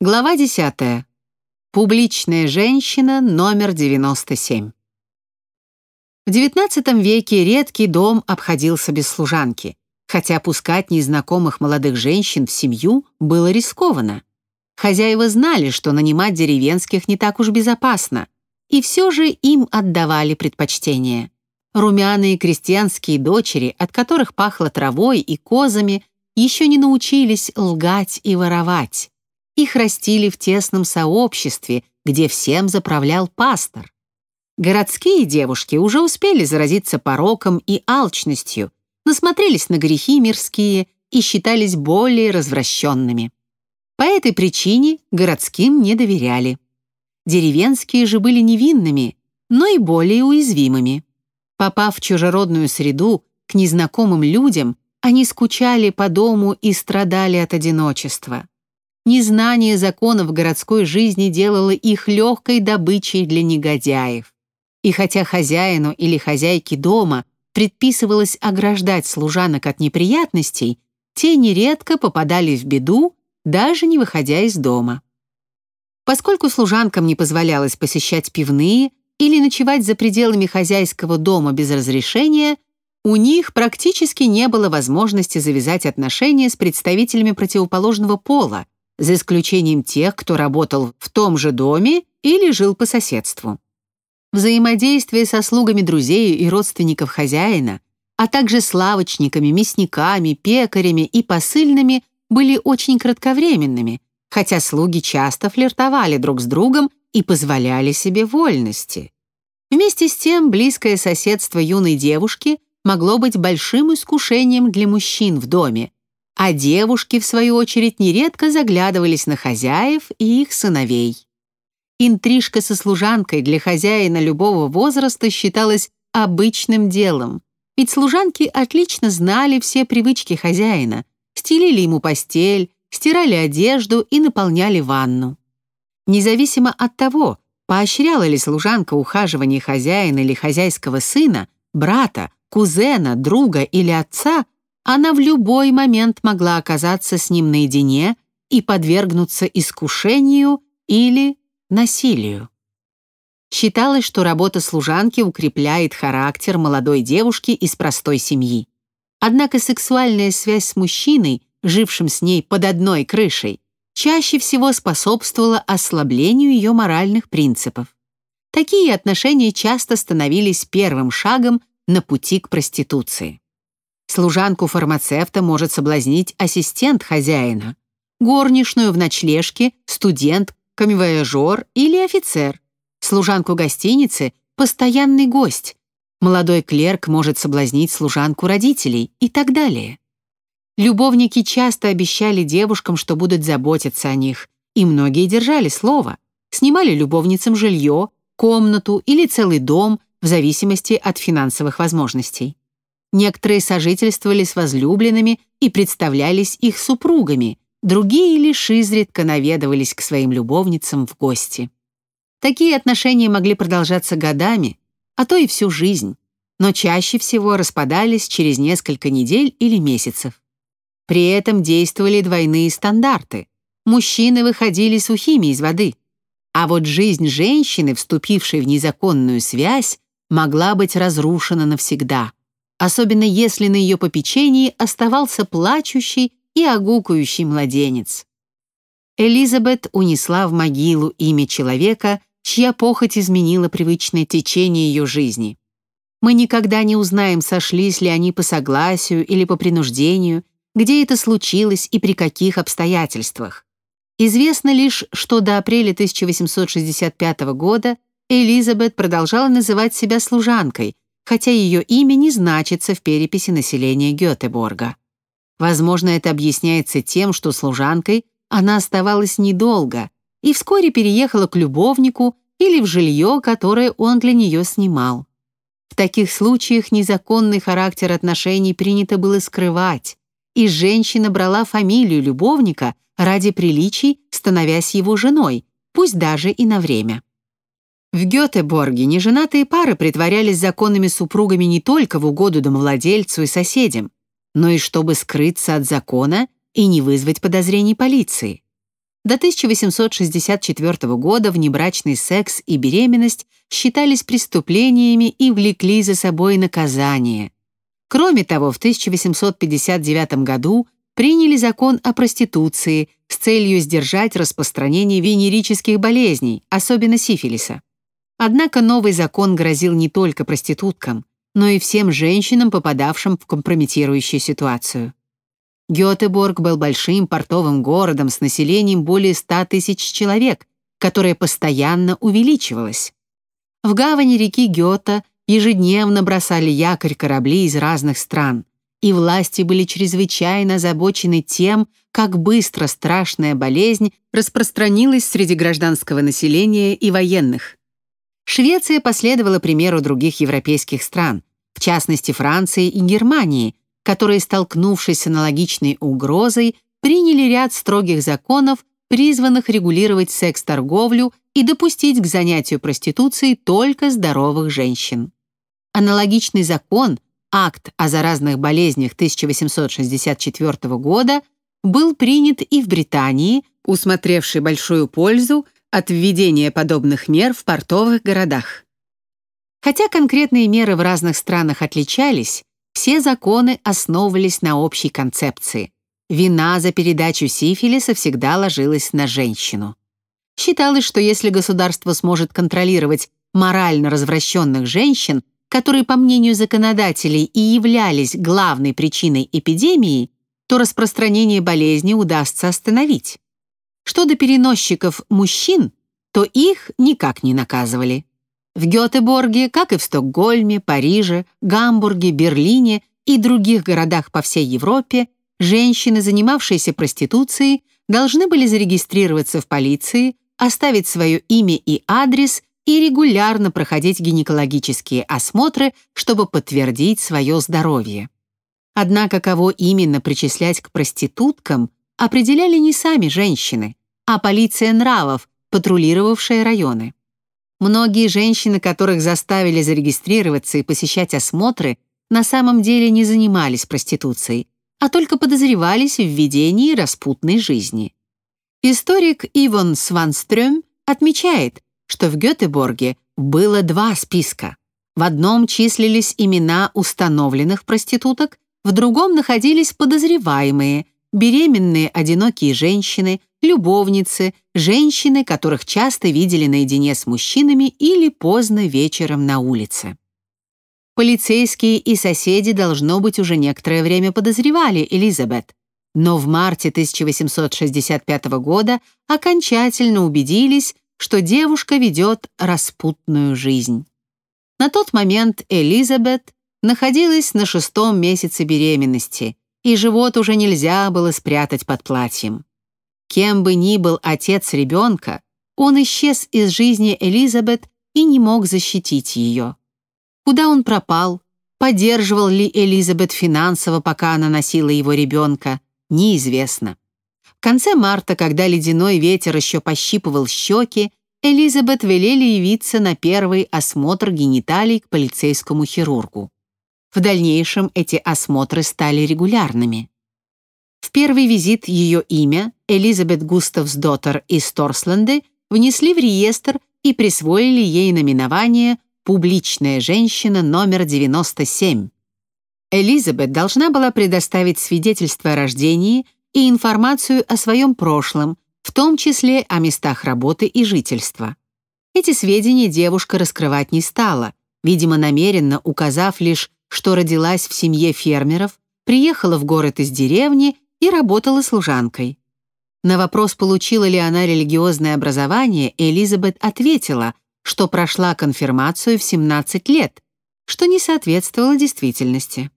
Глава 10. Публичная женщина номер 97. В XIX веке редкий дом обходился без служанки, хотя пускать незнакомых молодых женщин в семью было рискованно. Хозяева знали, что нанимать деревенских не так уж безопасно, и все же им отдавали предпочтение. Румяные крестьянские дочери, от которых пахло травой и козами, еще не научились лгать и воровать их растили в тесном сообществе, где всем заправлял пастор. Городские девушки уже успели заразиться пороком и алчностью, насмотрелись на грехи мирские и считались более развращенными. По этой причине городским не доверяли. Деревенские же были невинными, но и более уязвимыми. Попав в чужеродную среду, к незнакомым людям, они скучали по дому и страдали от одиночества. Незнание законов городской жизни делало их легкой добычей для негодяев. И хотя хозяину или хозяйке дома предписывалось ограждать служанок от неприятностей, те нередко попадали в беду, даже не выходя из дома. Поскольку служанкам не позволялось посещать пивные или ночевать за пределами хозяйского дома без разрешения, у них практически не было возможности завязать отношения с представителями противоположного пола, за исключением тех, кто работал в том же доме или жил по соседству. Взаимодействие со слугами друзей и родственников хозяина, а также с лавочниками, мясниками, пекарями и посыльными были очень кратковременными, хотя слуги часто флиртовали друг с другом и позволяли себе вольности. Вместе с тем, близкое соседство юной девушки могло быть большим искушением для мужчин в доме, а девушки, в свою очередь, нередко заглядывались на хозяев и их сыновей. Интрижка со служанкой для хозяина любого возраста считалась обычным делом, ведь служанки отлично знали все привычки хозяина, стелили ему постель, стирали одежду и наполняли ванну. Независимо от того, поощряла ли служанка ухаживание хозяина или хозяйского сына, брата, кузена, друга или отца – она в любой момент могла оказаться с ним наедине и подвергнуться искушению или насилию. Считалось, что работа служанки укрепляет характер молодой девушки из простой семьи. Однако сексуальная связь с мужчиной, жившим с ней под одной крышей, чаще всего способствовала ослаблению ее моральных принципов. Такие отношения часто становились первым шагом на пути к проституции. Служанку фармацевта может соблазнить ассистент хозяина, горничную в ночлежке, студент, камевояжер или офицер, служанку гостиницы – постоянный гость, молодой клерк может соблазнить служанку родителей и так далее. Любовники часто обещали девушкам, что будут заботиться о них, и многие держали слово, снимали любовницам жилье, комнату или целый дом в зависимости от финансовых возможностей. Некоторые сожительствовали с возлюбленными и представлялись их супругами, другие лишь изредка наведывались к своим любовницам в гости. Такие отношения могли продолжаться годами, а то и всю жизнь, но чаще всего распадались через несколько недель или месяцев. При этом действовали двойные стандарты. Мужчины выходили сухими из воды, а вот жизнь женщины, вступившей в незаконную связь, могла быть разрушена навсегда особенно если на ее попечении оставался плачущий и огукающий младенец. Элизабет унесла в могилу имя человека, чья похоть изменила привычное течение ее жизни. Мы никогда не узнаем, сошлись ли они по согласию или по принуждению, где это случилось и при каких обстоятельствах. Известно лишь, что до апреля 1865 года Элизабет продолжала называть себя служанкой, хотя ее имя не значится в переписи населения Гетеборга. Возможно, это объясняется тем, что служанкой она оставалась недолго и вскоре переехала к любовнику или в жилье, которое он для нее снимал. В таких случаях незаконный характер отношений принято было скрывать, и женщина брала фамилию любовника ради приличий, становясь его женой, пусть даже и на время. В Гетеборге неженатые пары притворялись законными супругами не только в угоду домовладельцу и соседям, но и чтобы скрыться от закона и не вызвать подозрений полиции. До 1864 года внебрачный секс и беременность считались преступлениями и влекли за собой наказание. Кроме того, в 1859 году приняли закон о проституции с целью сдержать распространение венерических болезней, особенно сифилиса. Однако новый закон грозил не только проституткам, но и всем женщинам, попадавшим в компрометирующую ситуацию. Гетеборг был большим портовым городом с населением более 100 тысяч человек, которое постоянно увеличивалось. В гавани реки Гёта ежедневно бросали якорь корабли из разных стран, и власти были чрезвычайно озабочены тем, как быстро страшная болезнь распространилась среди гражданского населения и военных. Швеция последовала примеру других европейских стран, в частности Франции и Германии, которые, столкнувшись с аналогичной угрозой, приняли ряд строгих законов, призванных регулировать секс-торговлю и допустить к занятию проституцией только здоровых женщин. Аналогичный закон, акт о заразных болезнях 1864 года, был принят и в Британии, усмотревший большую пользу от введения подобных мер в портовых городах. Хотя конкретные меры в разных странах отличались, все законы основывались на общей концепции. Вина за передачу сифилиса всегда ложилась на женщину. Считалось, что если государство сможет контролировать морально развращенных женщин, которые, по мнению законодателей, и являлись главной причиной эпидемии, то распространение болезни удастся остановить. Что до переносчиков мужчин, то их никак не наказывали. В Гетеборге, как и в Стокгольме, Париже, Гамбурге, Берлине и других городах по всей Европе, женщины, занимавшиеся проституцией, должны были зарегистрироваться в полиции, оставить свое имя и адрес и регулярно проходить гинекологические осмотры, чтобы подтвердить свое здоровье. Однако кого именно причислять к проституткам, определяли не сами женщины, а полиция нравов, патрулировавшая районы. Многие женщины, которых заставили зарегистрироваться и посещать осмотры, на самом деле не занимались проституцией, а только подозревались в ведении распутной жизни. Историк Ивон Сванстрём отмечает, что в Гётеборге было два списка. В одном числились имена установленных проституток, в другом находились подозреваемые, беременные одинокие женщины, любовницы, женщины, которых часто видели наедине с мужчинами или поздно вечером на улице. Полицейские и соседи, должно быть, уже некоторое время подозревали Элизабет, но в марте 1865 года окончательно убедились, что девушка ведет распутную жизнь. На тот момент Элизабет находилась на шестом месяце беременности, и живот уже нельзя было спрятать под платьем. Кем бы ни был отец ребенка, он исчез из жизни Элизабет и не мог защитить ее. Куда он пропал, поддерживал ли Элизабет финансово, пока она носила его ребенка, неизвестно. В конце марта, когда ледяной ветер еще пощипывал щеки, Элизабет велели явиться на первый осмотр гениталий к полицейскому хирургу. В дальнейшем эти осмотры стали регулярными. В первый визит ее имя, Элизабет Густавсдоттер из Торсленды, внесли в реестр и присвоили ей наименование «Публичная женщина номер 97». Элизабет должна была предоставить свидетельство о рождении и информацию о своем прошлом, в том числе о местах работы и жительства. Эти сведения девушка раскрывать не стала, видимо, намеренно указав лишь, что родилась в семье фермеров, приехала в город из деревни и работала служанкой. На вопрос, получила ли она религиозное образование, Элизабет ответила, что прошла конфирмацию в 17 лет, что не соответствовало действительности.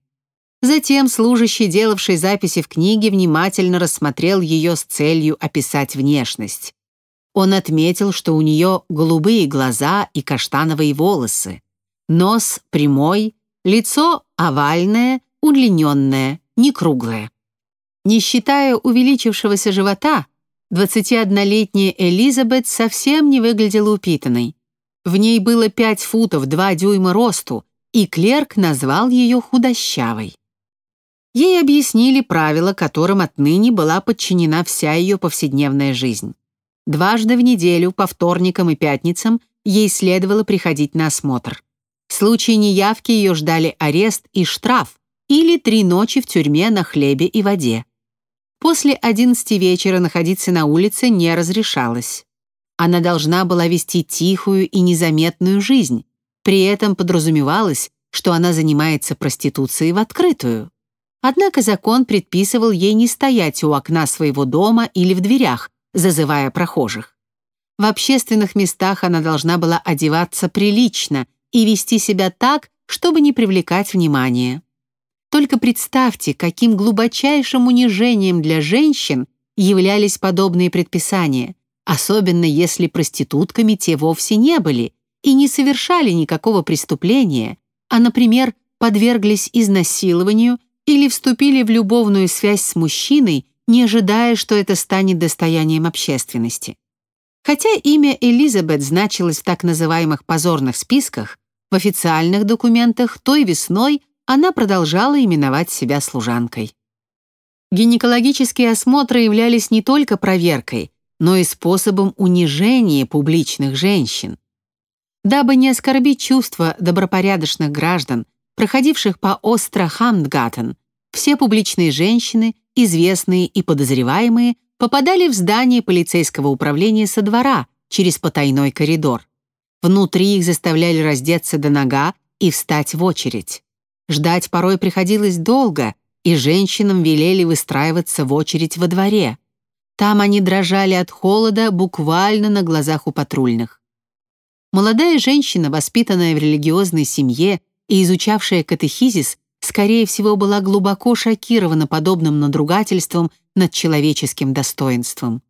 Затем служащий, делавший записи в книге, внимательно рассмотрел ее с целью описать внешность. Он отметил, что у нее голубые глаза и каштановые волосы, нос прямой, лицо овальное, удлиненное, не круглое. Не считая увеличившегося живота, 21-летняя Элизабет совсем не выглядела упитанной. В ней было 5 футов 2 дюйма росту, и клерк назвал ее худощавой. Ей объяснили правила, которым отныне была подчинена вся ее повседневная жизнь. Дважды в неделю, по вторникам и пятницам, ей следовало приходить на осмотр. В случае неявки ее ждали арест и штраф или три ночи в тюрьме на хлебе и воде. После 11 вечера находиться на улице не разрешалось. Она должна была вести тихую и незаметную жизнь. При этом подразумевалось, что она занимается проституцией в открытую. Однако закон предписывал ей не стоять у окна своего дома или в дверях, зазывая прохожих. В общественных местах она должна была одеваться прилично и вести себя так, чтобы не привлекать внимания. Только представьте, каким глубочайшим унижением для женщин являлись подобные предписания, особенно если проститутками те вовсе не были и не совершали никакого преступления, а, например, подверглись изнасилованию или вступили в любовную связь с мужчиной, не ожидая, что это станет достоянием общественности. Хотя имя Элизабет значилось в так называемых позорных списках, в официальных документах той весной она продолжала именовать себя служанкой. Гинекологические осмотры являлись не только проверкой, но и способом унижения публичных женщин. Дабы не оскорбить чувства добропорядочных граждан, проходивших по Остро-Хамдгаттен, все публичные женщины, известные и подозреваемые, попадали в здание полицейского управления со двора через потайной коридор. Внутри их заставляли раздеться до нога и встать в очередь. Ждать порой приходилось долго, и женщинам велели выстраиваться в очередь во дворе. Там они дрожали от холода буквально на глазах у патрульных. Молодая женщина, воспитанная в религиозной семье и изучавшая катехизис, скорее всего, была глубоко шокирована подобным надругательством над человеческим достоинством.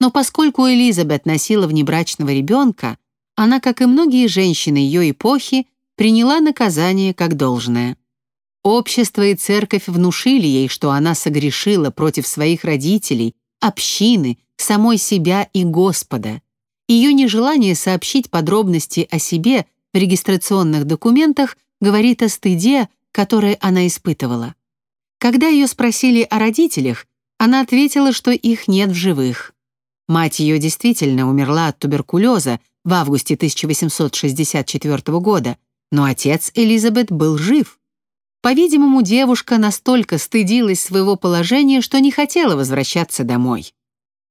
Но поскольку Элизабет носила внебрачного ребенка, она, как и многие женщины ее эпохи, приняла наказание как должное. Общество и церковь внушили ей, что она согрешила против своих родителей, общины, самой себя и Господа. Ее нежелание сообщить подробности о себе в регистрационных документах говорит о стыде, который она испытывала. Когда ее спросили о родителях, она ответила, что их нет в живых. Мать ее действительно умерла от туберкулеза в августе 1864 года, но отец Элизабет был жив. По-видимому, девушка настолько стыдилась своего положения, что не хотела возвращаться домой.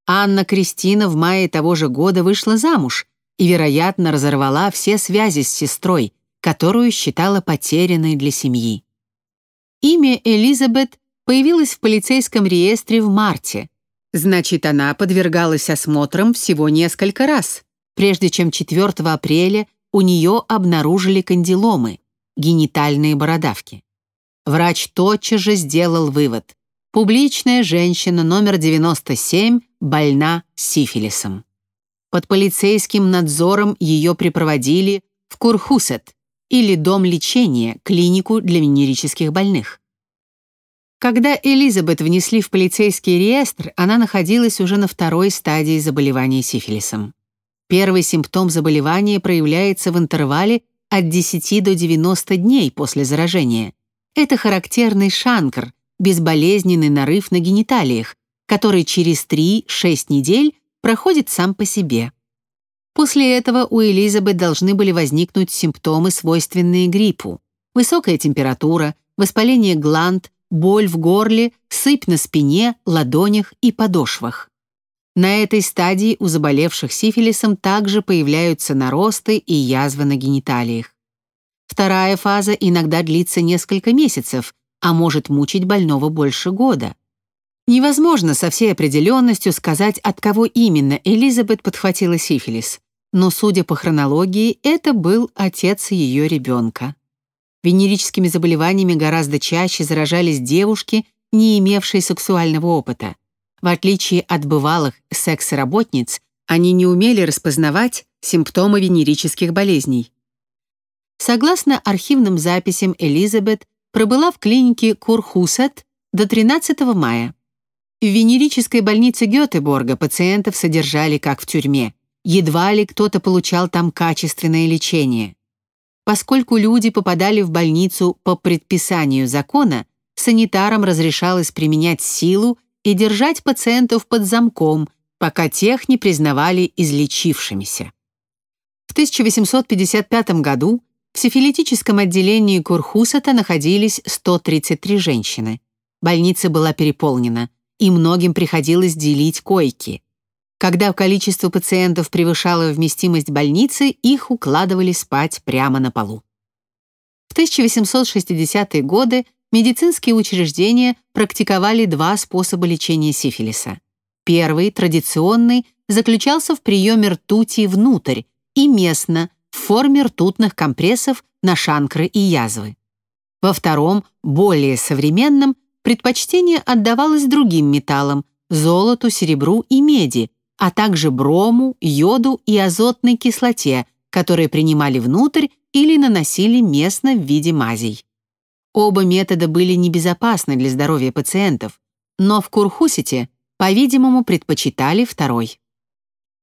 Анна Кристина в мае того же года вышла замуж и, вероятно, разорвала все связи с сестрой, которую считала потерянной для семьи. Имя Элизабет появилось в полицейском реестре в марте. Значит, она подвергалась осмотрам всего несколько раз, прежде чем 4 апреля у нее обнаружили кандиломы, генитальные бородавки. Врач тотчас же сделал вывод. Публичная женщина номер 97 больна сифилисом. Под полицейским надзором ее припроводили в Курхусет или дом лечения, клинику для венерических больных. Когда Элизабет внесли в полицейский реестр, она находилась уже на второй стадии заболевания сифилисом. Первый симптом заболевания проявляется в интервале от 10 до 90 дней после заражения. Это характерный шанкр, безболезненный нарыв на гениталиях, который через 3-6 недель проходит сам по себе. После этого у Элизабет должны были возникнуть симптомы, свойственные гриппу. Высокая температура, воспаление гланд, боль в горле, сыпь на спине, ладонях и подошвах. На этой стадии у заболевших сифилисом также появляются наросты и язвы на гениталиях. Вторая фаза иногда длится несколько месяцев, а может мучить больного больше года. Невозможно со всей определенностью сказать, от кого именно Элизабет подхватила сифилис, но, судя по хронологии, это был отец ее ребенка. Венерическими заболеваниями гораздо чаще заражались девушки, не имевшие сексуального опыта. В отличие от бывалых секс-работниц, они не умели распознавать симптомы венерических болезней. Согласно архивным записям, Элизабет пробыла в клинике Курхусет до 13 мая. В венерической больнице Гетеборга пациентов содержали как в тюрьме. Едва ли кто-то получал там качественное лечение. Поскольку люди попадали в больницу по предписанию закона, санитарам разрешалось применять силу и держать пациентов под замком, пока тех не признавали излечившимися. В 1855 году в сифилитическом отделении Курхусата находились 133 женщины. Больница была переполнена, и многим приходилось делить койки. Когда количество пациентов превышало вместимость больницы, их укладывали спать прямо на полу. В 1860-е годы медицинские учреждения практиковали два способа лечения сифилиса. Первый, традиционный, заключался в приеме ртути внутрь и местно в форме ртутных компрессов на шанкры и язвы. Во втором, более современном, предпочтение отдавалось другим металлам – золоту, серебру и меди, а также брому, йоду и азотной кислоте, которые принимали внутрь или наносили местно в виде мазей. Оба метода были небезопасны для здоровья пациентов, но в Курхусите, по-видимому, предпочитали второй.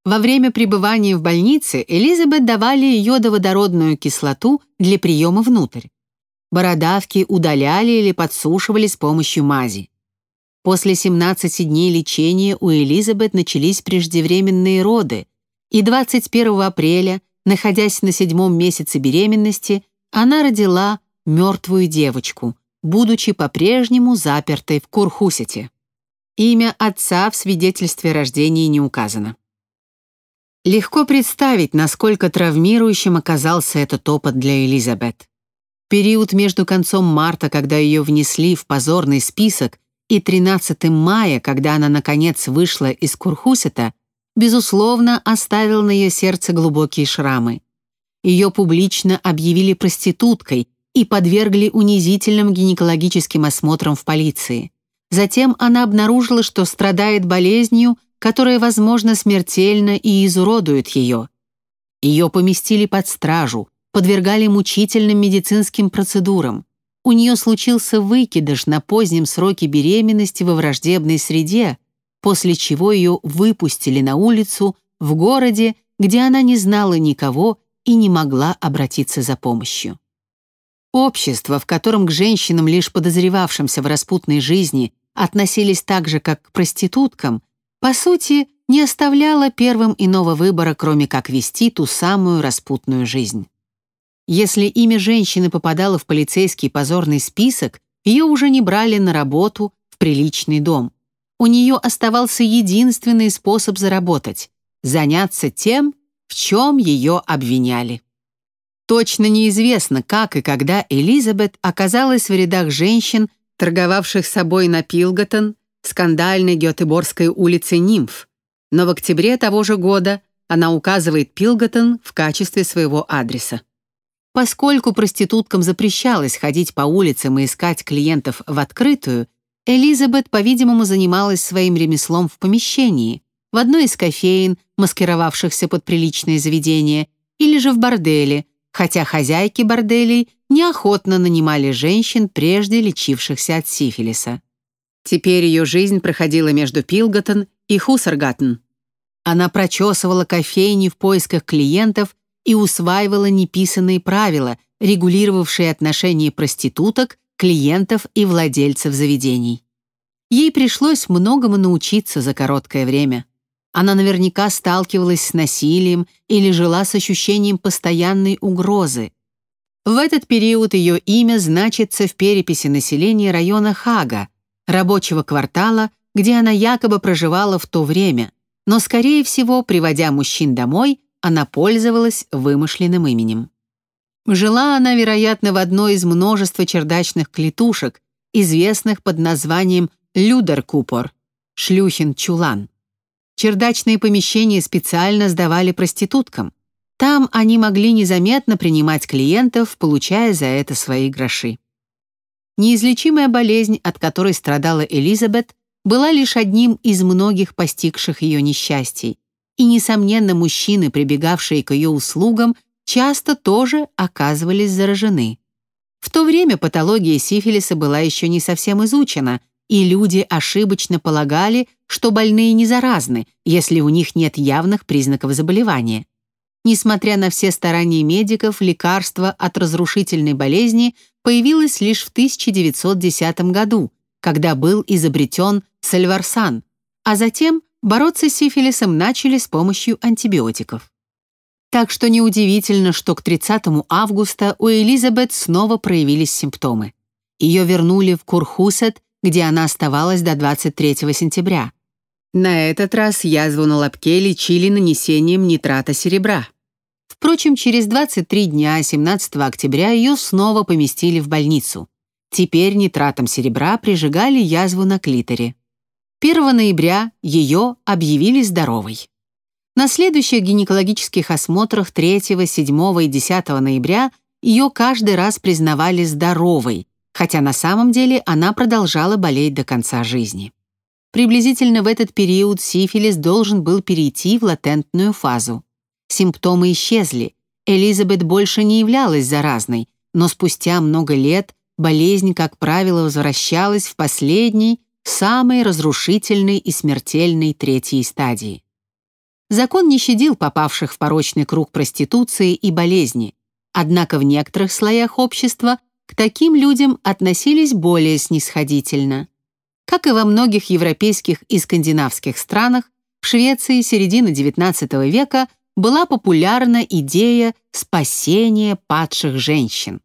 Во время пребывания в больнице Элизабет давали йодоводородную кислоту для приема внутрь. Бородавки удаляли или подсушивали с помощью мази. После 17 дней лечения у Элизабет начались преждевременные роды, и 21 апреля, находясь на седьмом месяце беременности, она родила мертвую девочку, будучи по-прежнему запертой в Курхусете. Имя отца в свидетельстве рождения не указано. Легко представить, насколько травмирующим оказался этот опыт для Элизабет. Период между концом марта, когда ее внесли в позорный список, и 13 мая, когда она, наконец, вышла из Курхусета, безусловно, оставил на ее сердце глубокие шрамы. Ее публично объявили проституткой и подвергли унизительным гинекологическим осмотрам в полиции. Затем она обнаружила, что страдает болезнью, которая, возможно, смертельно и изуродует ее. Ее поместили под стражу, подвергали мучительным медицинским процедурам. У нее случился выкидыш на позднем сроке беременности во враждебной среде, после чего ее выпустили на улицу в городе, где она не знала никого и не могла обратиться за помощью. Общество, в котором к женщинам, лишь подозревавшимся в распутной жизни, относились так же, как к проституткам, по сути, не оставляло первым иного выбора, кроме как вести ту самую распутную жизнь. Если имя женщины попадало в полицейский позорный список, ее уже не брали на работу в приличный дом. У нее оставался единственный способ заработать — заняться тем, в чем ее обвиняли. Точно неизвестно, как и когда Элизабет оказалась в рядах женщин, торговавших собой на Пилготон, скандальной Гетеборской улице Нимф, но в октябре того же года она указывает Пилготон в качестве своего адреса. Поскольку проституткам запрещалось ходить по улицам и искать клиентов в открытую, Элизабет, по-видимому, занималась своим ремеслом в помещении, в одной из кофеин, маскировавшихся под приличные заведения, или же в борделе, хотя хозяйки борделей неохотно нанимали женщин, прежде лечившихся от сифилиса. Теперь ее жизнь проходила между Пилготон и Хусаргаттен. Она прочесывала кофейни в поисках клиентов и усваивала неписанные правила, регулировавшие отношения проституток, клиентов и владельцев заведений. Ей пришлось многому научиться за короткое время. Она наверняка сталкивалась с насилием или жила с ощущением постоянной угрозы. В этот период ее имя значится в переписи населения района Хага, рабочего квартала, где она якобы проживала в то время, но, скорее всего, приводя мужчин домой, она пользовалась вымышленным именем. Жила она, вероятно, в одной из множества чердачных клетушек, известных под названием Людеркупор, шлюхин чулан. Чердачные помещения специально сдавали проституткам. Там они могли незаметно принимать клиентов, получая за это свои гроши. Неизлечимая болезнь, от которой страдала Элизабет, была лишь одним из многих постигших ее несчастий, и, несомненно, мужчины, прибегавшие к ее услугам, часто тоже оказывались заражены. В то время патология сифилиса была еще не совсем изучена, и люди ошибочно полагали, что больные не заразны, если у них нет явных признаков заболевания. Несмотря на все старания медиков, лекарство от разрушительной болезни появилось лишь в 1910 году, когда был изобретен сальварсан, а затем бороться с сифилисом начали с помощью антибиотиков. Так что неудивительно, что к 30 августа у Элизабет снова проявились симптомы. Ее вернули в Курхусет, где она оставалась до 23 сентября. На этот раз язву на лобке лечили нанесением нитрата серебра. Впрочем, через 23 дня 17 октября ее снова поместили в больницу. Теперь нитратом серебра прижигали язву на клиторе. 1 ноября ее объявили здоровой. На следующих гинекологических осмотрах 3, 7 и 10 ноября ее каждый раз признавали здоровой, хотя на самом деле она продолжала болеть до конца жизни. Приблизительно в этот период сифилис должен был перейти в латентную фазу. Симптомы исчезли, Элизабет больше не являлась заразной, но спустя много лет болезнь, как правило, возвращалась в последней, самой разрушительной и смертельной третьей стадии. Закон не щадил попавших в порочный круг проституции и болезни, однако в некоторых слоях общества к таким людям относились более снисходительно. Как и во многих европейских и скандинавских странах, в Швеции середины XIX века была популярна идея спасения падших женщин.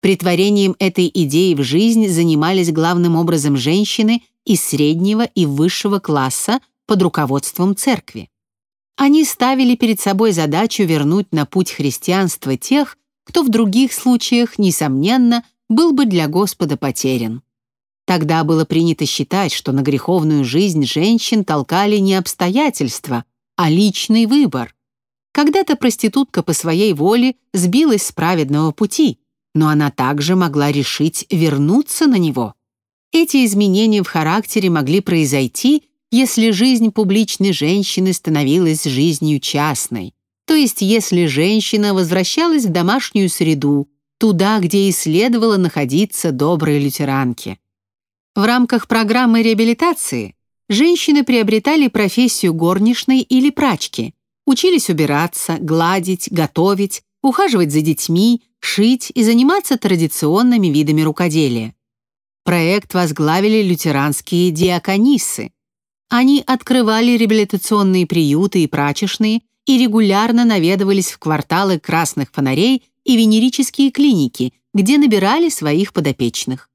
Притворением этой идеи в жизнь занимались главным образом женщины из среднего и высшего класса под руководством церкви. Они ставили перед собой задачу вернуть на путь христианства тех, кто в других случаях, несомненно, был бы для Господа потерян. Тогда было принято считать, что на греховную жизнь женщин толкали не обстоятельства, а личный выбор. Когда-то проститутка по своей воле сбилась с праведного пути, но она также могла решить вернуться на него. Эти изменения в характере могли произойти, если жизнь публичной женщины становилась жизнью частной, то есть если женщина возвращалась в домашнюю среду, туда, где и следовало находиться доброй лютеранке. В рамках программы реабилитации женщины приобретали профессию горничной или прачки, учились убираться, гладить, готовить, ухаживать за детьми, шить и заниматься традиционными видами рукоделия. Проект возглавили лютеранские диакониссы. Они открывали реабилитационные приюты и прачечные и регулярно наведывались в кварталы красных фонарей и венерические клиники, где набирали своих подопечных.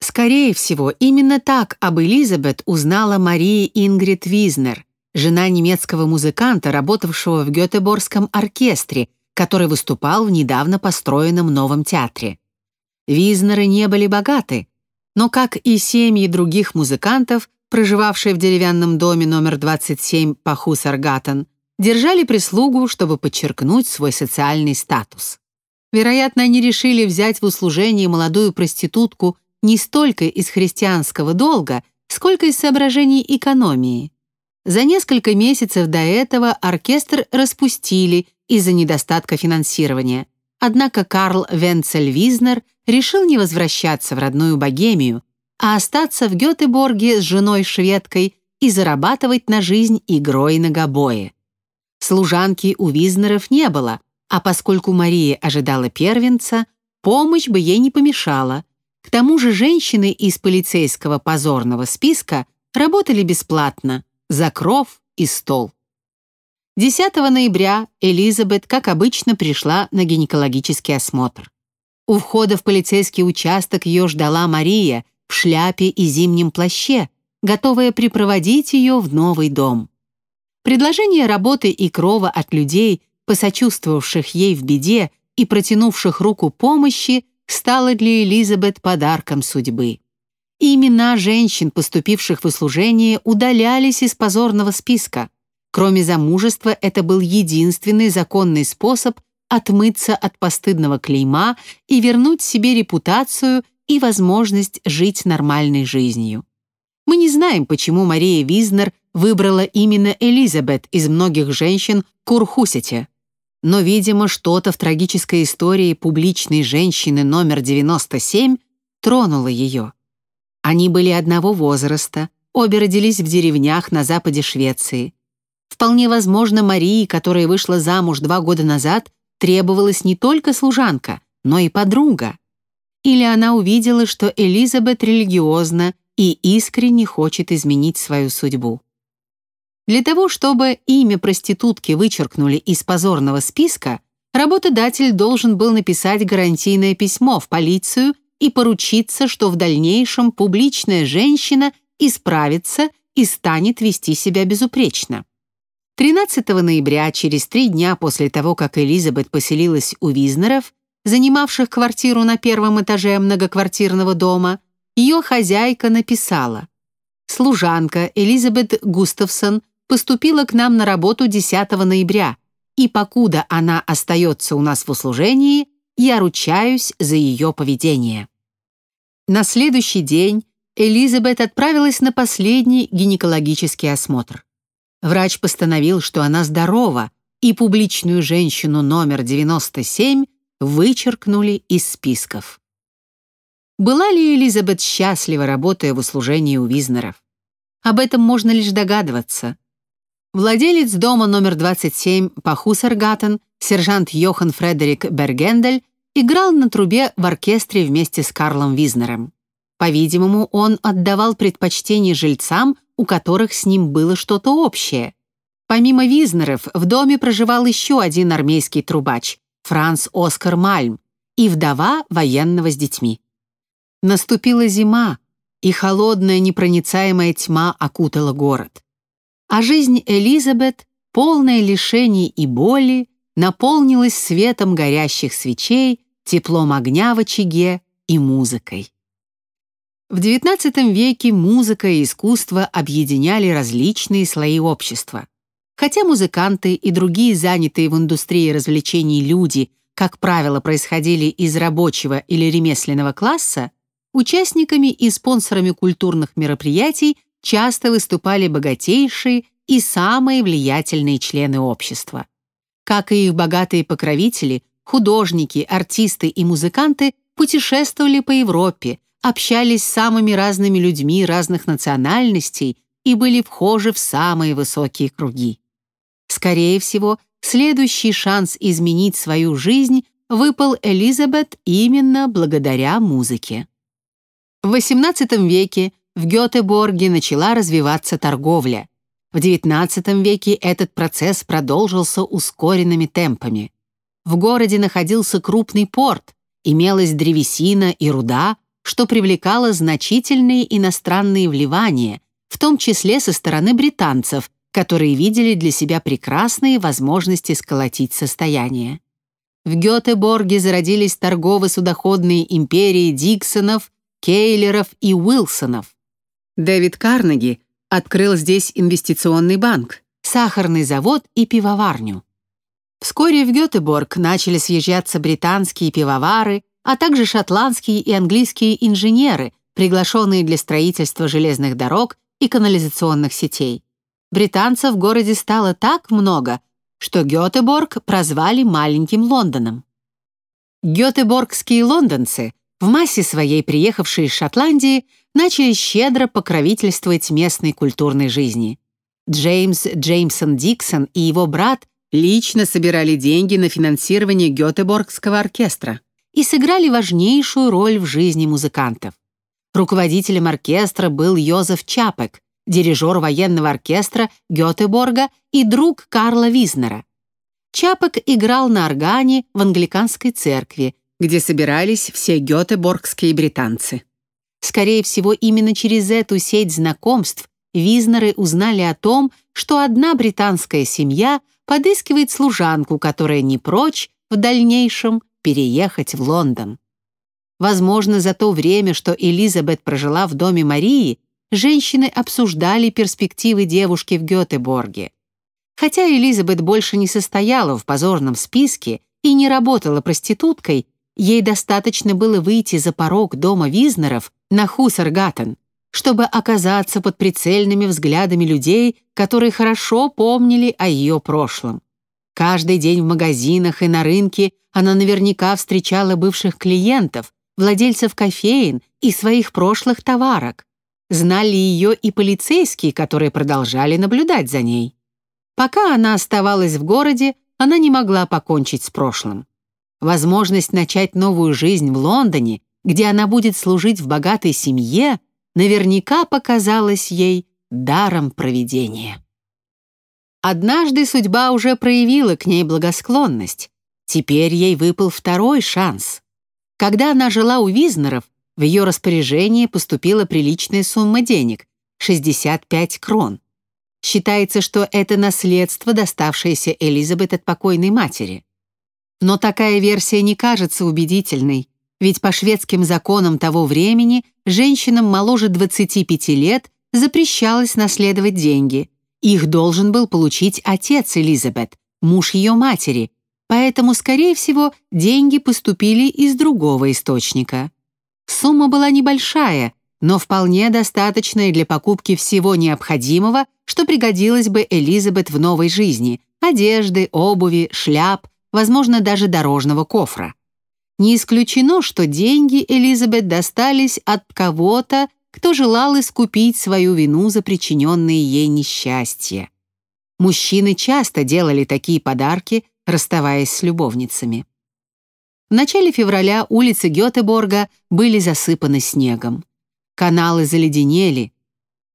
Скорее всего, именно так об Элизабет узнала Мария Ингрид Визнер, жена немецкого музыканта, работавшего в Гетеборгском оркестре, который выступал в недавно построенном новом театре. Визнеры не были богаты, но, как и семьи других музыкантов, проживавшие в деревянном доме номер 27 по Хусаргаттен, держали прислугу, чтобы подчеркнуть свой социальный статус. Вероятно, они решили взять в услужение молодую проститутку не столько из христианского долга, сколько из соображений экономии. За несколько месяцев до этого оркестр распустили из-за недостатка финансирования. Однако Карл Венцель Визнер решил не возвращаться в родную Богемию, а остаться в Гетеборге с женой-шведкой и зарабатывать на жизнь игрой на гобое. Служанки у Визнеров не было, а поскольку Мария ожидала первенца, помощь бы ей не помешала. К тому же женщины из полицейского позорного списка работали бесплатно за кров и стол. 10 ноября Элизабет, как обычно, пришла на гинекологический осмотр. У входа в полицейский участок ее ждала Мария в шляпе и зимнем плаще, готовая припроводить ее в новый дом. Предложение работы и крова от людей, посочувствовавших ей в беде и протянувших руку помощи, стало для Элизабет подарком судьбы. Имена женщин, поступивших в услужение, удалялись из позорного списка. Кроме замужества, это был единственный законный способ отмыться от постыдного клейма и вернуть себе репутацию и возможность жить нормальной жизнью. Мы не знаем, почему Мария Визнер выбрала именно Элизабет из многих женщин в Курхусете. Но, видимо, что-то в трагической истории публичной женщины номер 97 тронуло ее. Они были одного возраста, обе родились в деревнях на западе Швеции. Вполне возможно, Марии, которая вышла замуж два года назад, требовалась не только служанка, но и подруга. Или она увидела, что Элизабет религиозна и искренне хочет изменить свою судьбу. Для того, чтобы имя проститутки вычеркнули из позорного списка, работодатель должен был написать гарантийное письмо в полицию и поручиться, что в дальнейшем публичная женщина исправится и станет вести себя безупречно. 13 ноября, через три дня после того, как Элизабет поселилась у Визнеров, занимавших квартиру на первом этаже многоквартирного дома, ее хозяйка написала «Служанка Элизабет Густавсон поступила к нам на работу 10 ноября, и покуда она остается у нас в услужении, я ручаюсь за ее поведение». На следующий день Элизабет отправилась на последний гинекологический осмотр. Врач постановил, что она здорова, и публичную женщину номер 97 вычеркнули из списков. Была ли Элизабет счастлива, работая в услужении у Визнеров? Об этом можно лишь догадываться. Владелец дома номер 27 по Хусаргаттен, сержант Йохан Фредерик Бергендель, играл на трубе в оркестре вместе с Карлом Визнером. По-видимому, он отдавал предпочтение жильцам, у которых с ним было что-то общее. Помимо Визнеров, в доме проживал еще один армейский трубач, Франц Оскар Мальм, и вдова военного с детьми. Наступила зима, и холодная непроницаемая тьма окутала город. А жизнь Элизабет, полная лишений и боли, наполнилась светом горящих свечей, теплом огня в очаге и музыкой. В XIX веке музыка и искусство объединяли различные слои общества. Хотя музыканты и другие занятые в индустрии развлечений люди, как правило, происходили из рабочего или ремесленного класса, участниками и спонсорами культурных мероприятий часто выступали богатейшие и самые влиятельные члены общества. Как и их богатые покровители, художники, артисты и музыканты путешествовали по Европе, общались с самыми разными людьми разных национальностей и были вхожи в самые высокие круги. Скорее всего, следующий шанс изменить свою жизнь выпал Элизабет именно благодаря музыке. В XVIII веке в Гетеборге начала развиваться торговля. В XIX веке этот процесс продолжился ускоренными темпами. В городе находился крупный порт, имелась древесина и руда, что привлекало значительные иностранные вливания, в том числе со стороны британцев, которые видели для себя прекрасные возможности сколотить состояние. В Гетеборге зародились торгово-судоходные империи Диксонов, Кейлеров и Уилсонов. Дэвид Карнеги открыл здесь инвестиционный банк, сахарный завод и пивоварню. Вскоре в Гетеборг начали съезжаться британские пивовары, а также шотландские и английские инженеры, приглашенные для строительства железных дорог и канализационных сетей. Британцев в городе стало так много, что Гетеборг прозвали «маленьким Лондоном». Гетеборгские лондонцы, в массе своей приехавшие из Шотландии, начали щедро покровительствовать местной культурной жизни. Джеймс Джеймсон Диксон и его брат лично собирали деньги на финансирование Гетеборгского оркестра и сыграли важнейшую роль в жизни музыкантов. Руководителем оркестра был Йозеф Чапек, дирижер военного оркестра Гетеборга и друг Карла Визнера. Чапек играл на органе в англиканской церкви, где собирались все гетеборгские британцы. Скорее всего, именно через эту сеть знакомств Визнеры узнали о том, что одна британская семья подыскивает служанку, которая не прочь в дальнейшем переехать в Лондон. Возможно, за то время, что Элизабет прожила в доме Марии, женщины обсуждали перспективы девушки в Гетеборге. Хотя Элизабет больше не состояла в позорном списке и не работала проституткой, ей достаточно было выйти за порог дома Визнеров на Хусаргаттен, чтобы оказаться под прицельными взглядами людей, которые хорошо помнили о ее прошлом. Каждый день в магазинах и на рынке она наверняка встречала бывших клиентов, владельцев кофеин и своих прошлых товарок. Знали ее и полицейские, которые продолжали наблюдать за ней. Пока она оставалась в городе, она не могла покончить с прошлым. Возможность начать новую жизнь в Лондоне, где она будет служить в богатой семье, наверняка показалась ей даром провидения. Однажды судьба уже проявила к ней благосклонность. Теперь ей выпал второй шанс. Когда она жила у Визнеров, в ее распоряжение поступила приличная сумма денег — 65 крон. Считается, что это наследство, доставшееся Элизабет от покойной матери. Но такая версия не кажется убедительной, ведь по шведским законам того времени женщинам моложе 25 лет запрещалось наследовать деньги. Их должен был получить отец Элизабет, муж ее матери, поэтому, скорее всего, деньги поступили из другого источника. Сумма была небольшая, но вполне достаточная для покупки всего необходимого, что пригодилось бы Элизабет в новой жизни – одежды, обуви, шляп, возможно, даже дорожного кофра. Не исключено, что деньги Элизабет достались от кого-то, кто желал искупить свою вину за причиненные ей несчастья. Мужчины часто делали такие подарки, расставаясь с любовницами. В начале февраля улицы Гетеборга были засыпаны снегом. Каналы заледенели.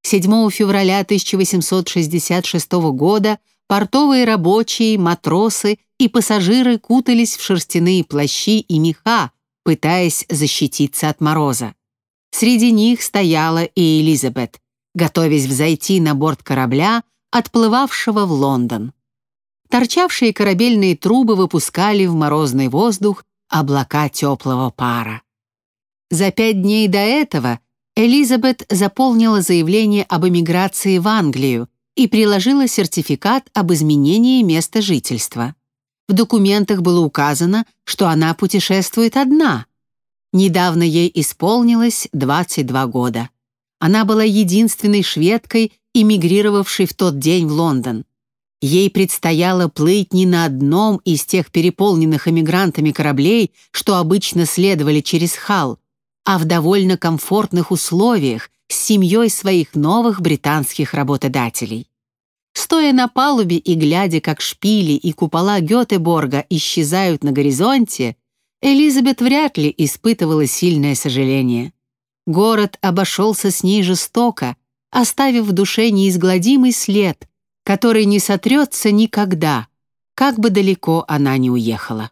7 февраля 1866 года портовые рабочие, матросы и пассажиры кутались в шерстяные плащи и меха, пытаясь защититься от мороза. Среди них стояла и Элизабет, готовясь взойти на борт корабля, отплывавшего в Лондон. Торчавшие корабельные трубы выпускали в морозный воздух облака теплого пара. За пять дней до этого Элизабет заполнила заявление об эмиграции в Англию и приложила сертификат об изменении места жительства. В документах было указано, что она путешествует одна. Недавно ей исполнилось 22 года. Она была единственной шведкой, эмигрировавшей в тот день в Лондон. Ей предстояло плыть не на одном из тех переполненных эмигрантами кораблей, что обычно следовали через Халл, а в довольно комфортных условиях с семьей своих новых британских работодателей. Стоя на палубе и глядя, как шпили и купола Гетеборга исчезают на горизонте, Элизабет вряд ли испытывала сильное сожаление. Город обошелся с ней жестоко, оставив в душе неизгладимый след, который не сотрется никогда, как бы далеко она ни уехала.